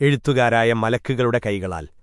എഴുത്തുകാരായ മലക്കുകളുടെ കൈകളാൽ.